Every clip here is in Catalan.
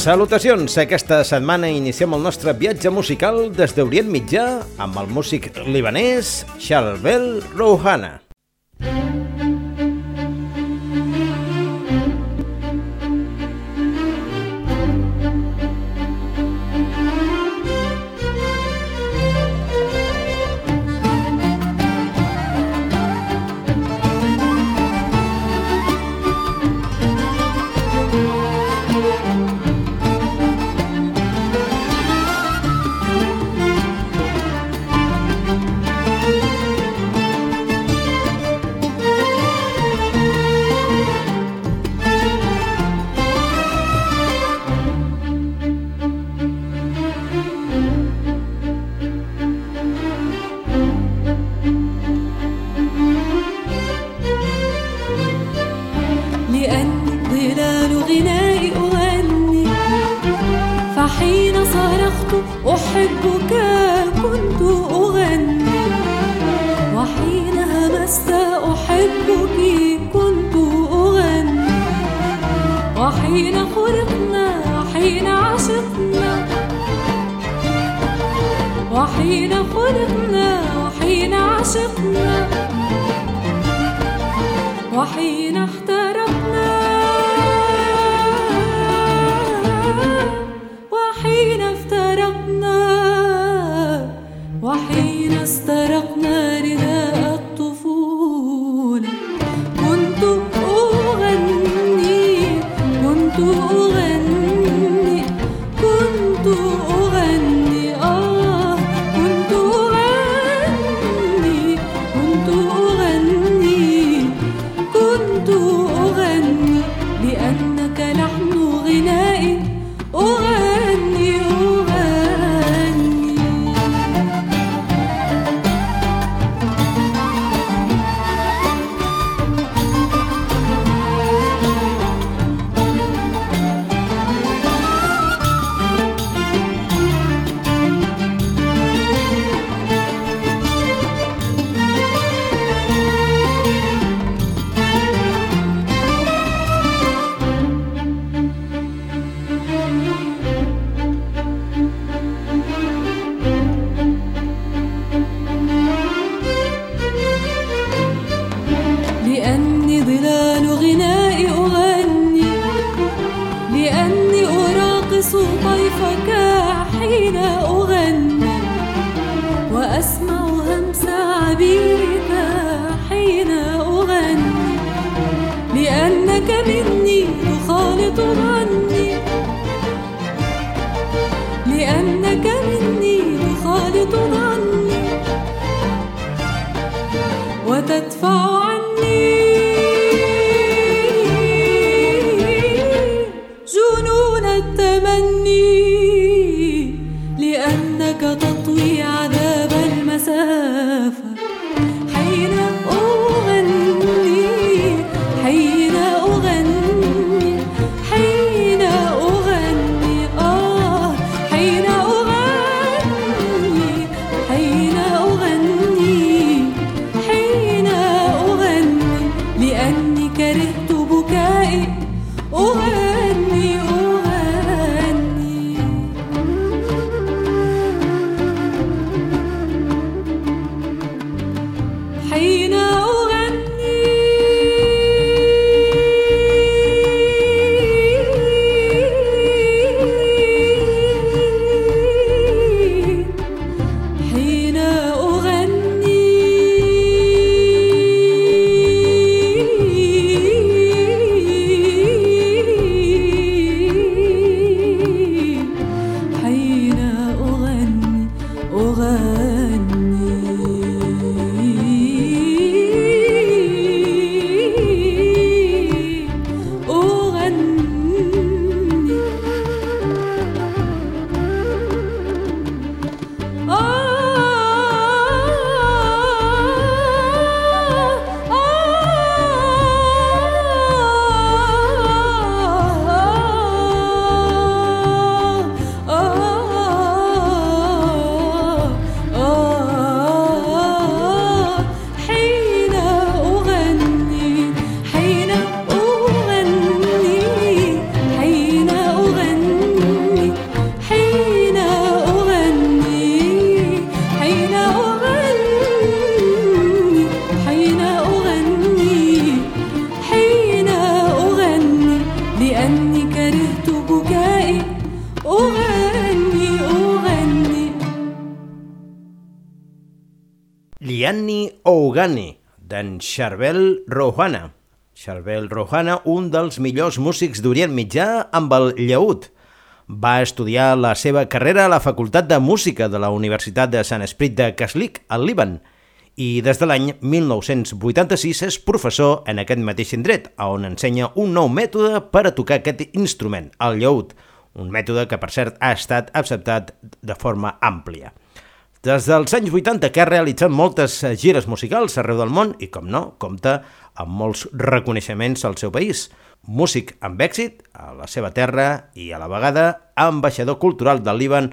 Salutacions! Aquesta setmana iniciem el nostre viatge musical des d'Orient Mitjà amb el músic libanès Charbel Rouhana. Mm -hmm. Charbel Rouhana. Charbel Rouhana, un dels millors músics d'Orient Mitjà amb el llaüt. Va estudiar la seva carrera a la Facultat de Música de la Universitat de Sant Esprit de Caslic, al Líban, i des de l'any 1986 és professor en aquest mateix indret, on ensenya un nou mètode per a tocar aquest instrument, el llaüt, un mètode que, per cert, ha estat acceptat de forma àmplia. Des dels anys 80 que ha realitzat moltes eh, gires musicals arreu del món i, com no, compta amb molts reconeixements al seu país. Músic amb èxit a la seva terra i a la vegada ambaixador cultural del Líban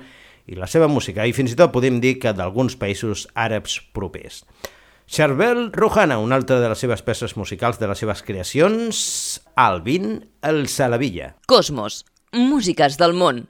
i la seva música, i fins i tot podem dir que d'alguns països àrabs propers. Charbel Rouhana, una altra de les seves peces musicals de les seves creacions, Alvin el Salavilla. Cosmos. Músiques del món.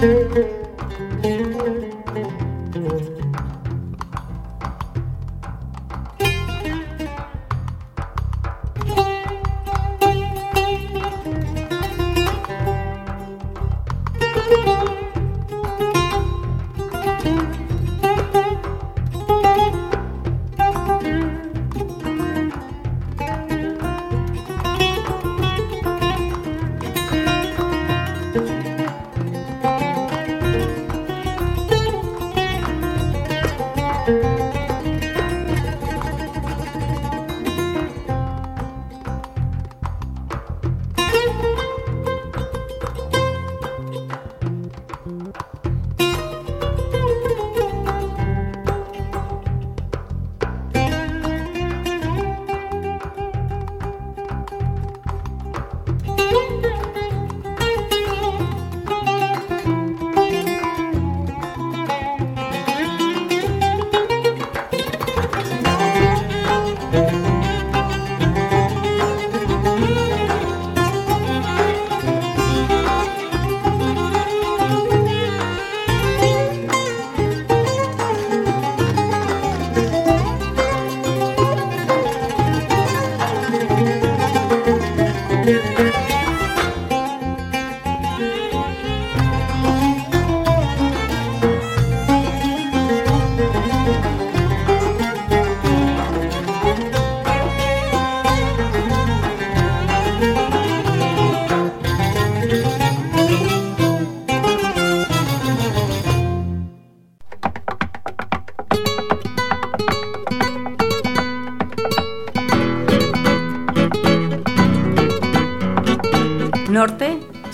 Müzik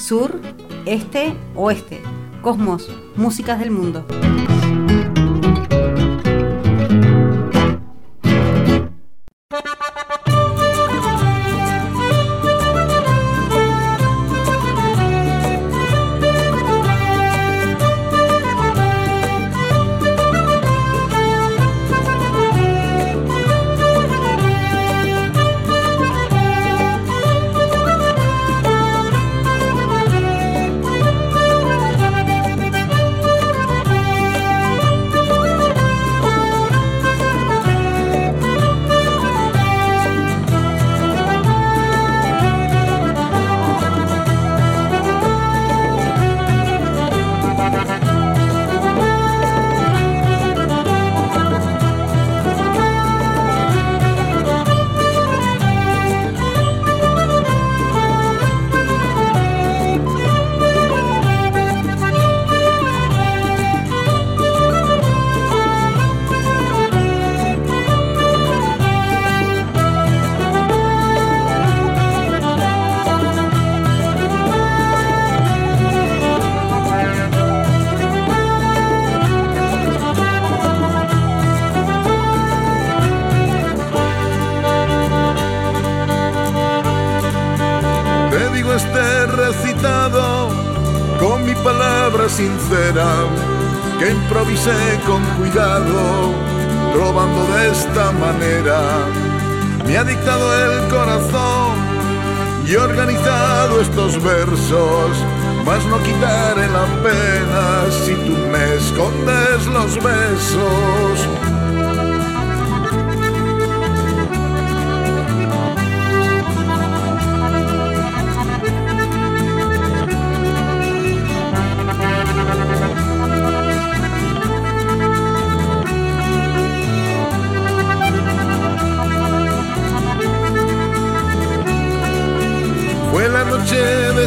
sur, este, oeste. Cosmos, músicas del mundo. Que improvisé con cuidado, robando de esta manera. Me ha dictado el corazón y organizado estos versos, mas no quitaré la pena si tú me escondes los besos.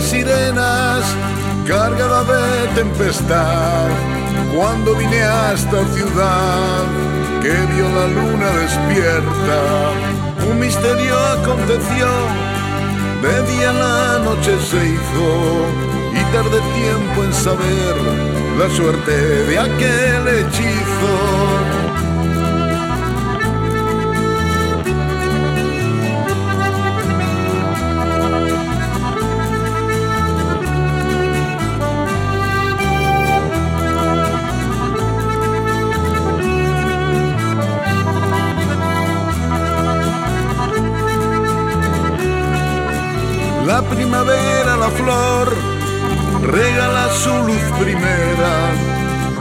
Sirenas cargada de tempestad. Cuando vine a esta ciudad que vio la luna despierta, un misterio aconteció. De día la noche se hizo y tardé tiempo en saber la suerte de aquel hechizo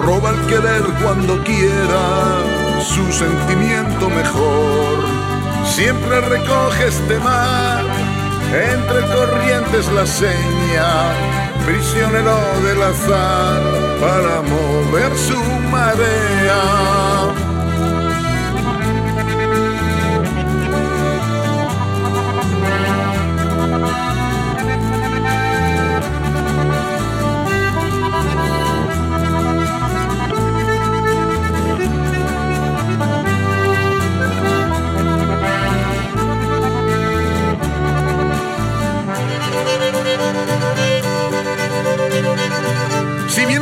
roba el querer cuando quiera, su sentimiento mejor. Siempre recoge este mar, entre corrientes la seña, prisionero del azar, para mover su marea.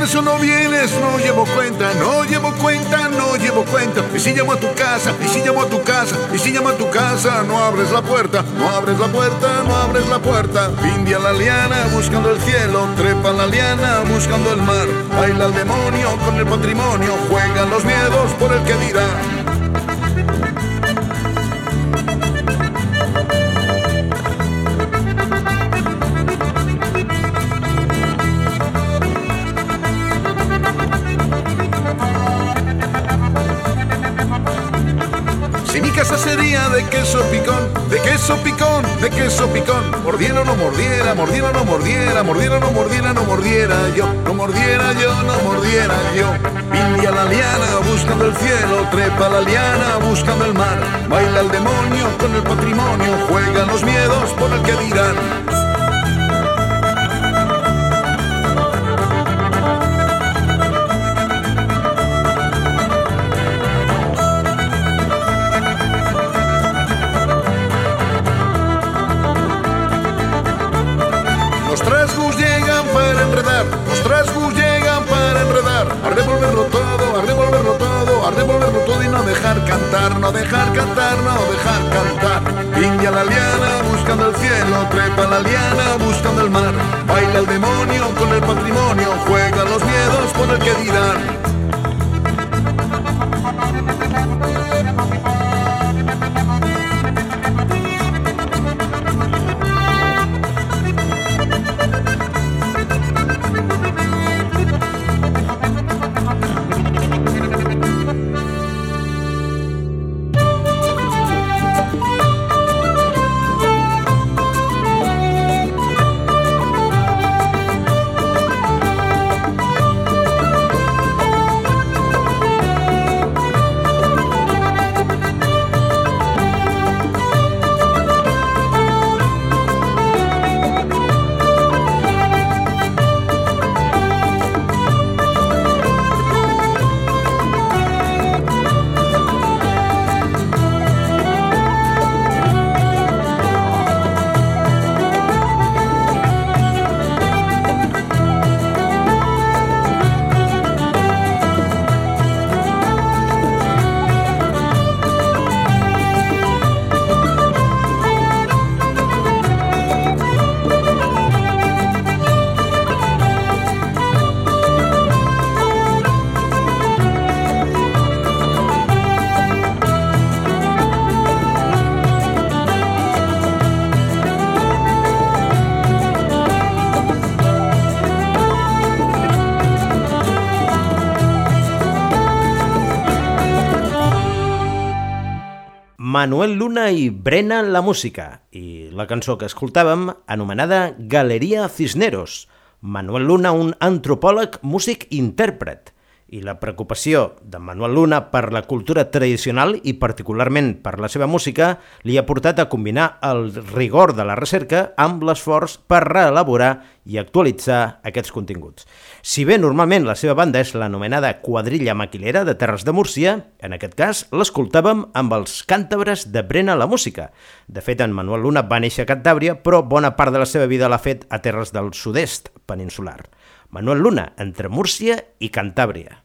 Eso no vienes, no llevo cuenta, no llevo cuenta, no llevo cuenta. Y si llamo a tu casa, y si llamo a tu casa, y si llamo a tu casa, no abres la puerta, no abres la puerta, no abres la puerta. India la liana buscando el cielo, trepa la liana buscando el mar. Baila el demonio con el patrimonio, juegan los miedos por el que dirá. De queso picón, de queso picón, de queso picón. Mordiera o no mordiera, mordiera o no mordiera, mordiera o no mordiera, no mordiera yo, no mordiera yo, no mordiera yo. India la liana buscando el cielo, trepa la liana buscando el mar. Baila el demonio con el patrimonio, juegan los miedos por el que dirán. No dejar cantar, no dejar cantar. India la liana buscando el cielo, trepa la liana buscando el mar. Baila el demonio con el patrimonio, juega los miedos por el que dirán. Manuel Luna i Brena la música i la cançó que escoltàvem anomenada Galeria Cisneros. Manuel Luna, un antropòleg, músic i intèrpret i la preocupació de Manuel Luna per la cultura tradicional i particularment per la seva música li ha portat a combinar el rigor de la recerca amb l'esforç per reelaborar i actualitzar aquests continguts. Si bé normalment la seva banda és l'anomenada Quadrilla Maquilera de Terres de Múrcia, en aquest cas l'escoltàvem amb els càntabres de Brena la Música. De fet, en Manuel Luna va néixer a Cantàbria, però bona part de la seva vida l'ha fet a terres del sud-est peninsular. Manuel Luna, entre Múrcia i Cantàbria.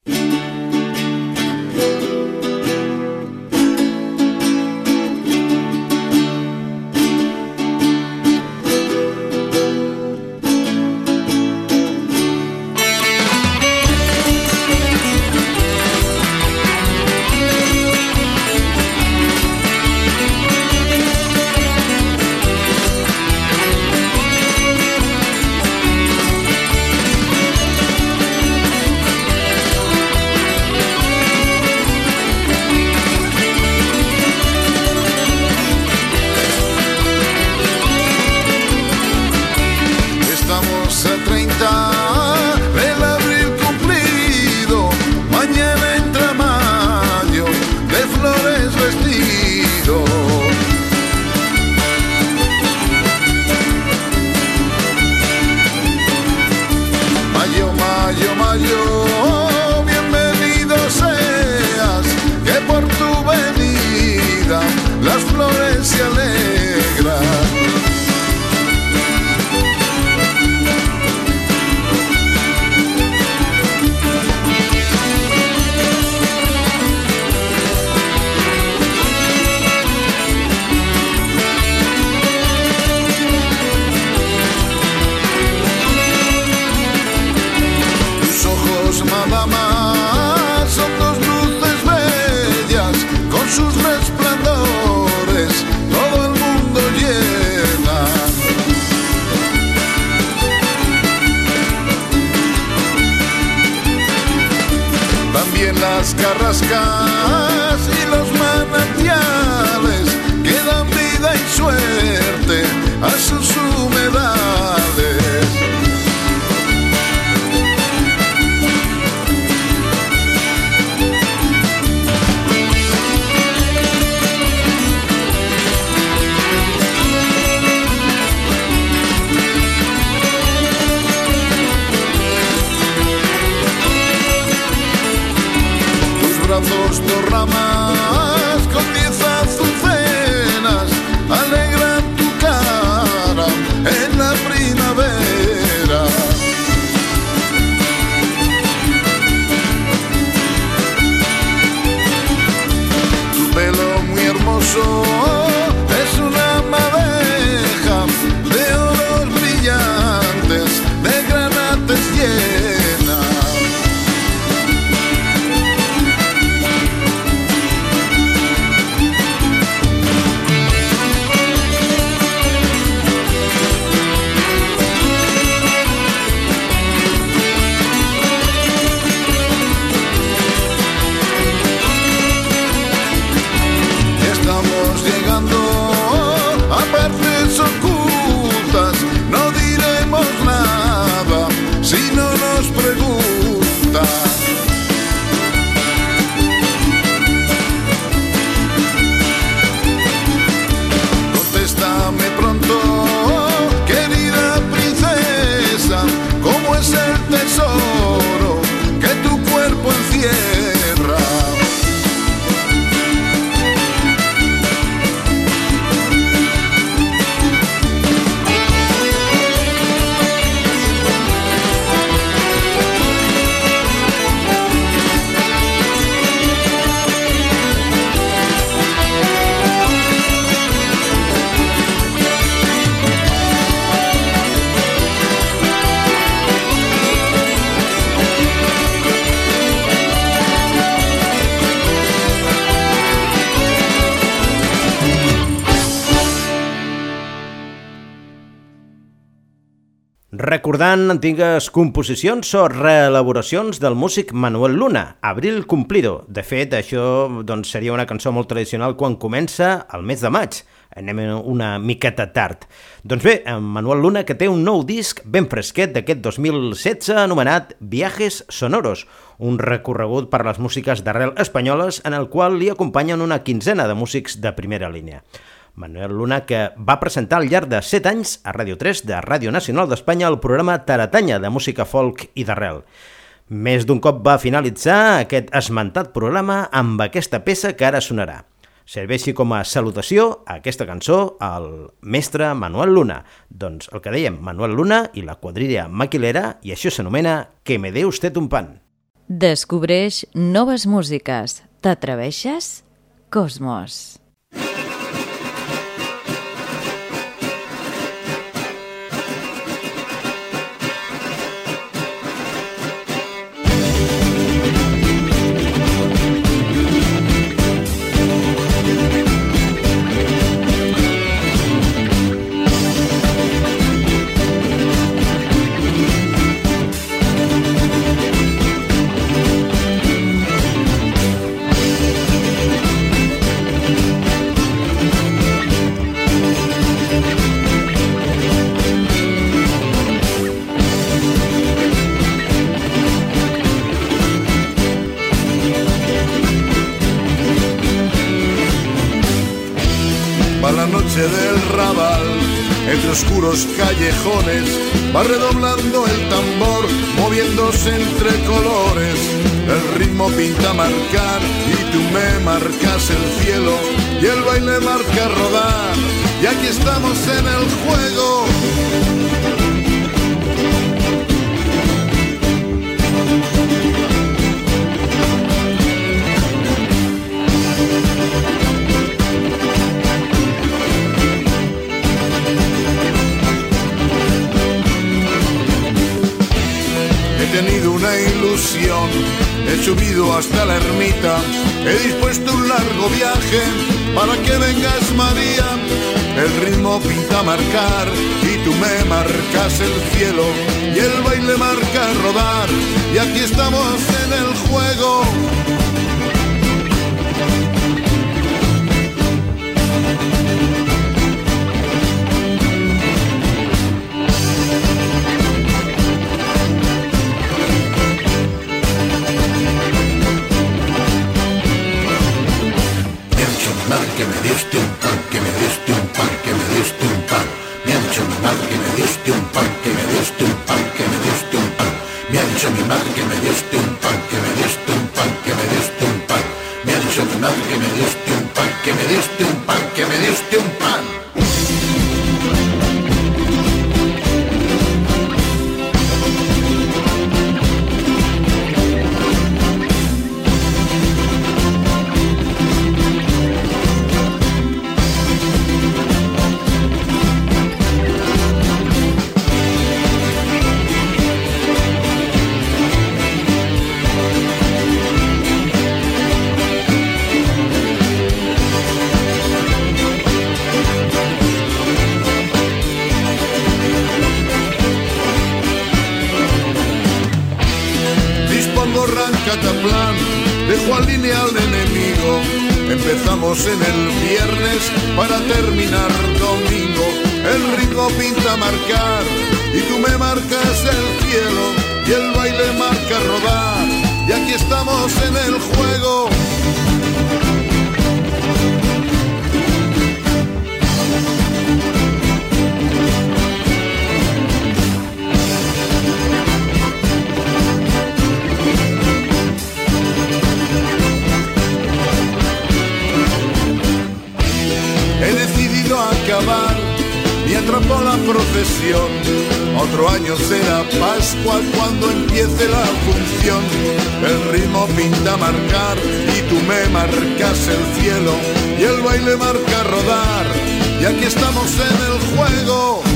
charrascas y los manantiales que dan vida y sueño. Recordant antigues composicions o reelaboracions del músic Manuel Luna, Abril Cumplido. De fet, això doncs, seria una cançó molt tradicional quan comença el mes de maig. Anem una miqueta tard. Doncs bé, Manuel Luna, que té un nou disc ben fresquet d'aquest 2016 anomenat Viajes Sonoros, un recorregut per les músiques d'arrel espanyoles en el qual li acompanyen una quinzena de músics de primera línia. Manuel Luna, que va presentar al llarg de 7 anys a Ràdio 3 de Ràdio Nacional d'Espanya el programa Taratanya de música folk i d'arrel. Més d'un cop va finalitzar aquest esmentat programa amb aquesta peça que ara sonarà. Serveixi com a salutació a aquesta cançó al mestre Manuel Luna. Doncs el que dèiem, Manuel Luna i la quadrilla maquilera, i això s'anomena Que me dé usted un pan. Descobreix noves músiques. T'atreveixes? Cosmos. Oscuros callejones va redoblando el tambor, moviéndose entre colores. El ritmo pinta marcar y tú me marcas el cielo y el baile marca rodar. Y aquí estamos en el juego. Hasta la ermita, he dispuesto un largo viaje para que vengas María. El ritmo pinta marcar y tú me marcas el cielo y el baile marca rodar y aquí estamos en el juego. En el viernes para terminar domingo. El ritmo pinta marcar y tú me marcas el cielo y el baile marca rodar. Y aquí estamos en el juego. Y atrapó la procesión. Otro año será Pascua cuando empiece la función. El ritmo pinta marcar y tú me marcas el cielo y el baile marca rodar. Y aquí estamos en el juego.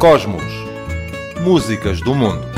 Cosmos. Músicas do mundo.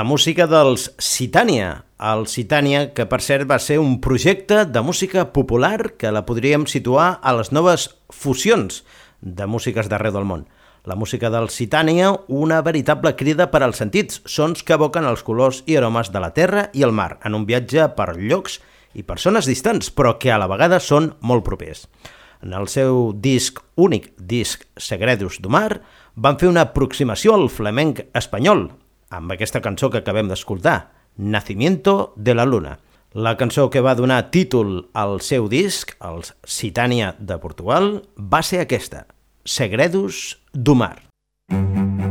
La música dels Citània. El Citània, que per cert va ser un projecte de música popular que la podríem situar a les noves fusions de músiques d'arreu del món. La música del Citània, una veritable crida per als sentits, sons que evoquen els colors i aromes de la terra i el mar, en un viatge per llocs i persones distants, però que a la vegada són molt propers. En el seu disc únic, disc Segredus do Mar, van fer una aproximació al flamenc espanyol, amb aquesta cançó que acabem d'escoltar, Nacimiento de la Luna. La cançó que va donar títol al seu disc, els Citània de Portugal, va ser aquesta, Segredus do Mar. Τα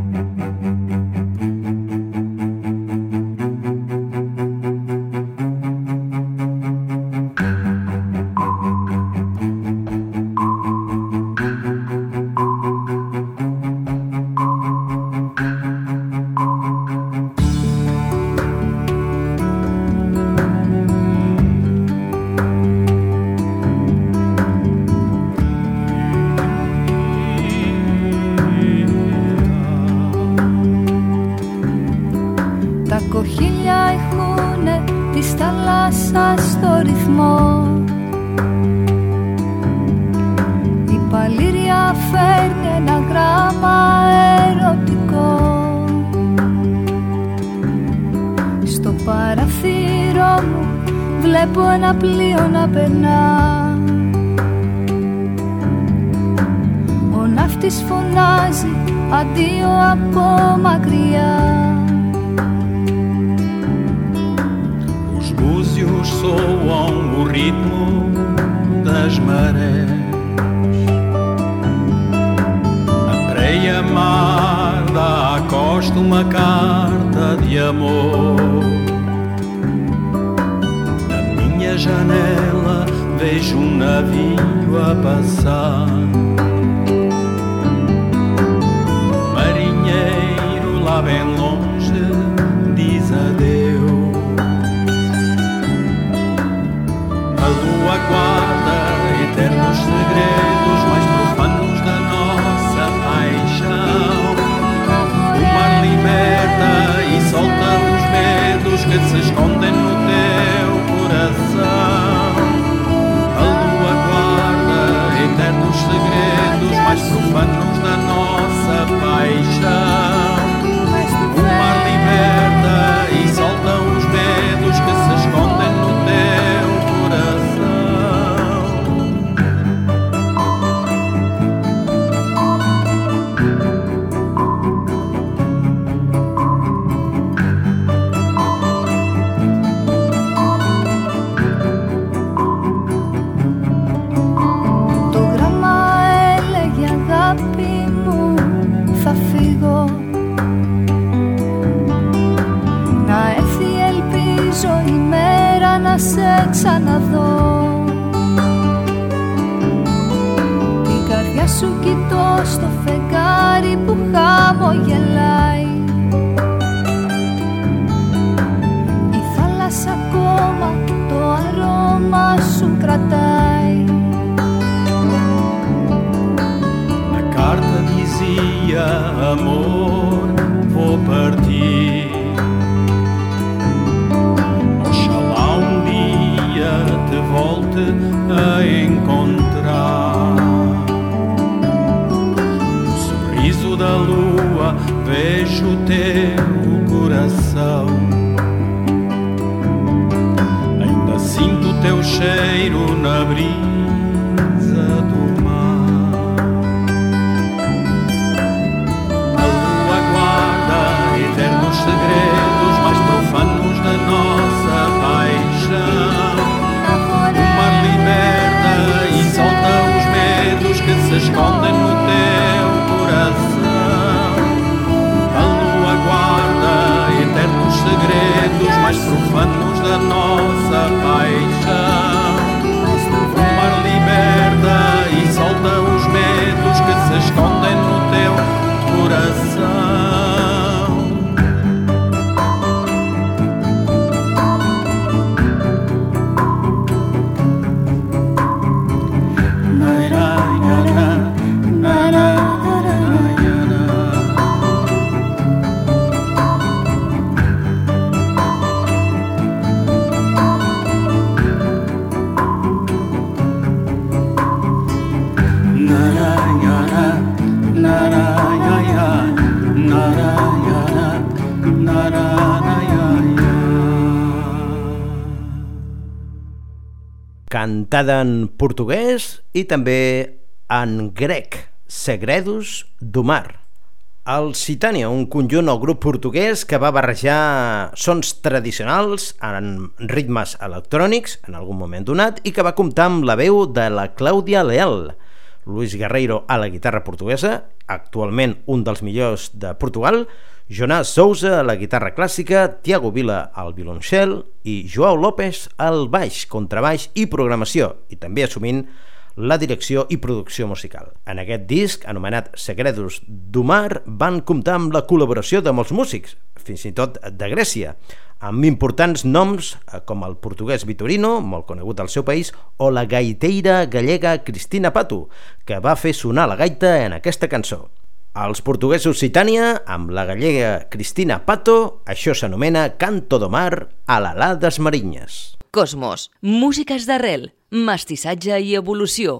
mar dá costa uma carta de amor. Na minha janela vejo um navio a passar. Marinheiro lá bem longe diz adeus. A lua guarda eternos segredos χαμογελάει Η θάλασσα ακόμα το αρώμα σου κρατάει. A carta dizia: Amor, the north. Cantada en portuguès i també en grec, Segredos do Mar. El Citània, un conjunt o grup portuguès que va barrejar sons tradicionals en ritmes electrònics en algun moment donat i que va comptar amb la veu de la Clàudia Leal, Luis Guerreiro a la guitarra portuguesa, actualment un dels millors de Portugal, Jonàs Sousa a la guitarra clàssica, Tiago Vila al violoncel i Joao López al baix, contrabaix i programació, i també assumint la direcció i producció musical. En aquest disc, anomenat Segredos do Mar, van comptar amb la col·laboració de molts músics, fins i tot de Grècia, amb importants noms eh, com el portuguès Vitorino, molt conegut al seu país, o la gaiteira gallega Cristina Pato, que va fer sonar la gaita en aquesta cançó. Els portuguesos Citània, amb la gallega Cristina Pato, això s'anomena Canto do Mar a l'Alà des Marinyes. Cosmos, músiques d'arrel, mestissatge i evolució.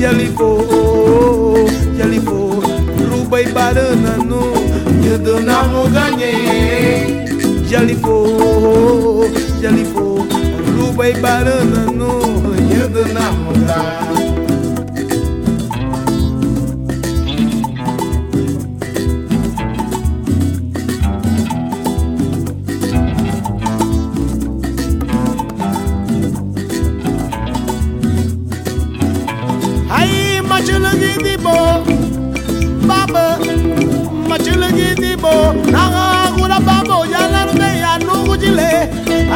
e ele foi, e ele foi. Ruba e banana no, e dona não ganhei. E ele foi, e ele foi. Ruba e banana no, e dona não ganhei.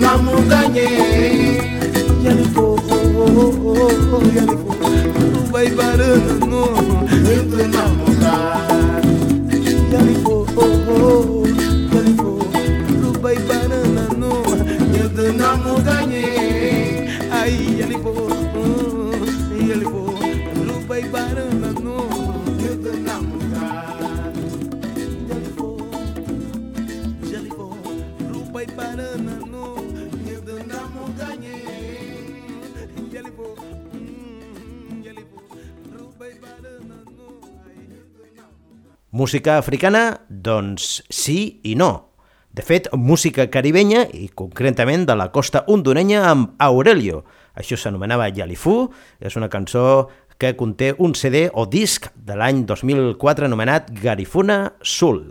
namuganye yaliko yaliko baybarano ente namuga yaliko yaliko baybarano ente namuganye ai yaliko yaliko baybarano ente namuga Música africana? Doncs sí i no. De fet, música caribenya i concretament de la costa hondurenya amb Aurelio. Això s'anomenava Yalifú, és una cançó que conté un CD o disc de l'any 2004 anomenat Garifuna Sul.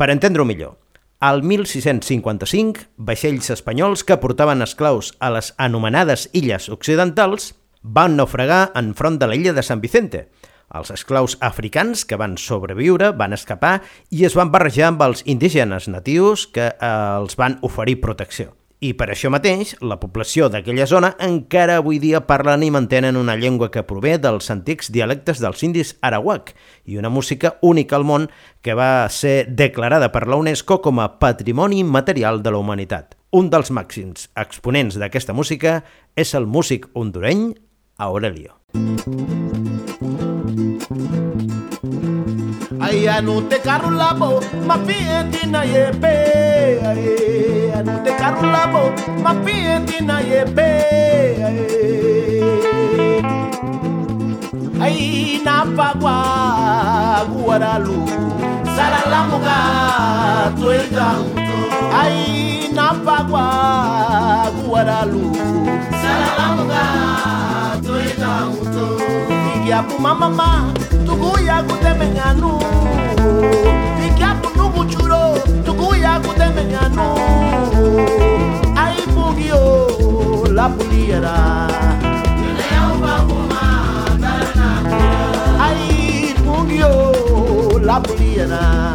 Per entendre-ho millor, al 1655, vaixells espanyols que portaven esclaus a les anomenades illes occidentals van naufragar en front de la illa de San Vicente. Els esclaus africans que van sobreviure van escapar i es van barrejar amb els indígenes natius que eh, els van oferir protecció. I per això mateix, la població d'aquella zona encara avui dia parlen i mantenen una llengua que prové dels antics dialectes dels indis arawak i una música única al món que va ser declarada per la UNESCO com a Patrimoni Material de la Humanitat. Un dels màxims exponents d'aquesta música és el músic hondureny Aurelio. Ay, anute karulabo, mafi entina yepe. Ay, anute karulabo, mafi entina yepe. Ay, napagwa guaralu, saralamuga tuenganto. Ay, napagwa guaralu, saralamuga santo Ikiapuma mama tukuya kutemenganu Ikiapunuku churo tukuya Aipugio la puliera la puliera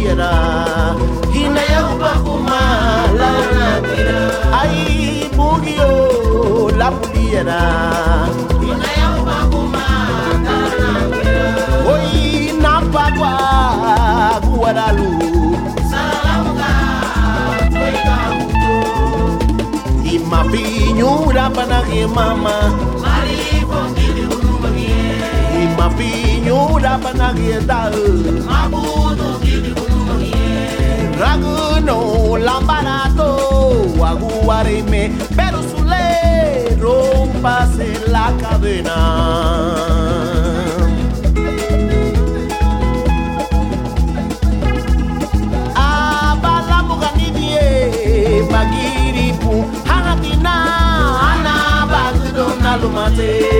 quiera hinayaupa kumala ay murió la puliera. Hinayaupa kumala hoy napagua guaralu salamuka kuika ima piñura panagi mama. Mari pongili ima panagi dal. Mabudo kili Raguno lambarato aguareme pero sule rompase la cadena. Magiripu hanatina ana bagdona lumate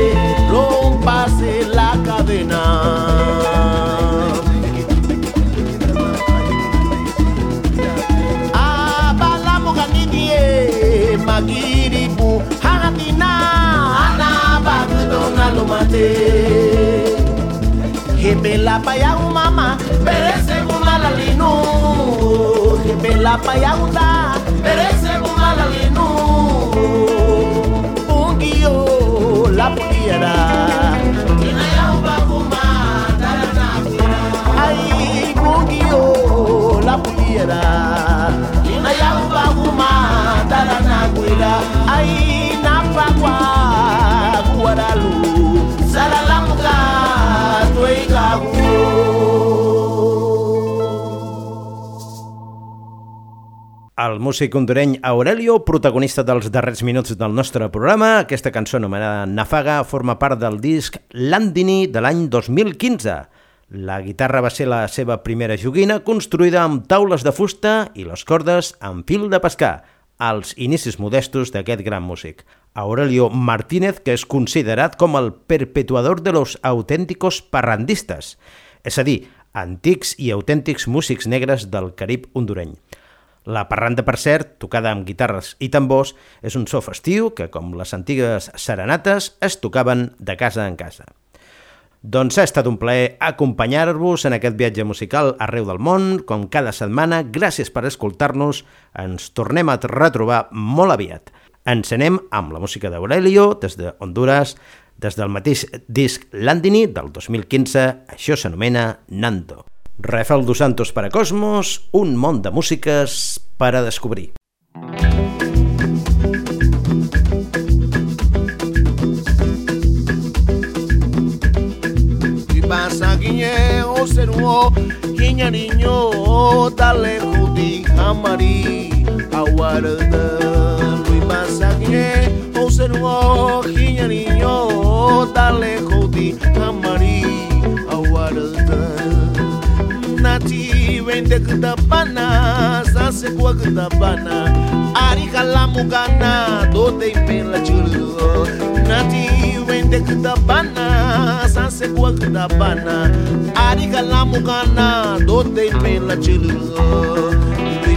bela paya umama perese kumala linu bela paya uta perese kumala linu ungiyo lapuyera Ay, ungiyo lapuyera Inayauba kuma taranakwira Ay, El músic hondureny Aurelio, protagonista dels darrers minuts del nostre programa, aquesta cançó anomenada Nafaga forma part del disc Landini de l'any 2015. La guitarra va ser la seva primera joguina, construïda amb taules de fusta i les cordes amb fil de pescar, als inicis modestos d'aquest gran músic. Aurelio Martínez, que és considerat com el perpetuador de los auténticos parrandistes, és a dir, antics i autèntics músics negres del Carib hondureny. La parranda, per cert, tocada amb guitarres i tambors, és un so festiu que, com les antigues serenates, es tocaven de casa en casa. Doncs ha estat un plaer acompanyar-vos en aquest viatge musical arreu del món, com cada setmana. Gràcies per escoltar-nos. Ens tornem a retrobar molt aviat. Ens anem amb la música d'Aurelio, des de Honduras, des del mateix disc Landini del 2015. Això s'anomena Nando. Rafael dos Santos para Cosmos, un món de músiques per a descobrir. Pasa guiñe o seruo, niño, dale judi amari, aguarda. Y pasa guiñe o seruo, niño, dale judi amari, aguarda kati wende kutapana sase kwa kutapana ari kalamukana dote impela chulu nati wende kutapana sase kwa kutapana ari kalamukana dote impela chulu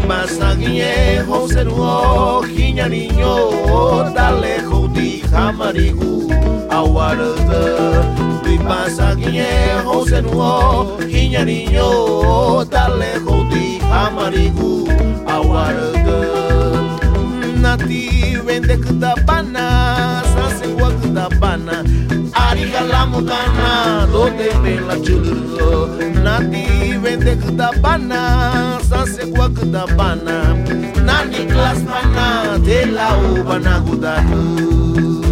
Masagie, José Nuo, Quiña Niño, Dalejo, Di, Jamarigu, Aguarda y pasa quiñejo se nuó quiña niño tan lejos de amarigu aguarga nati vende kutapana sase wa kutapana ariga la mutana donde me la chulu nati vende kutapana sase wa kutapana nani klasmana de la ubana gudatu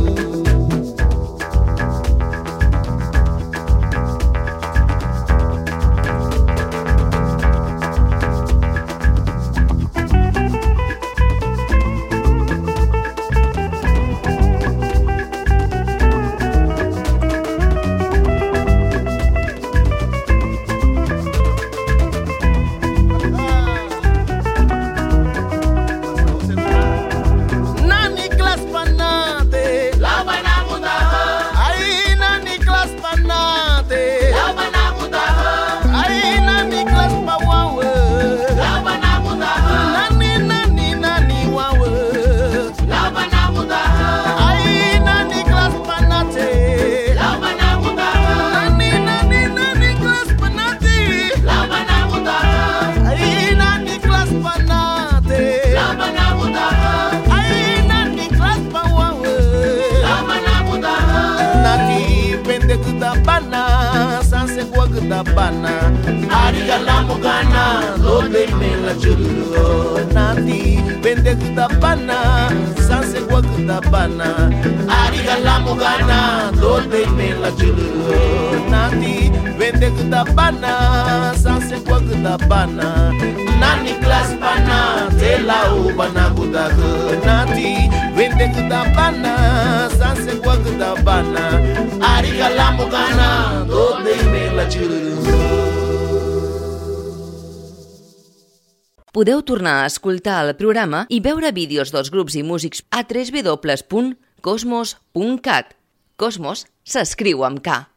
podeu tornar a escoltar el programa i veure vídeos dels grups i músics a www.cosmos.cat. Cosmos s'escriu amb K.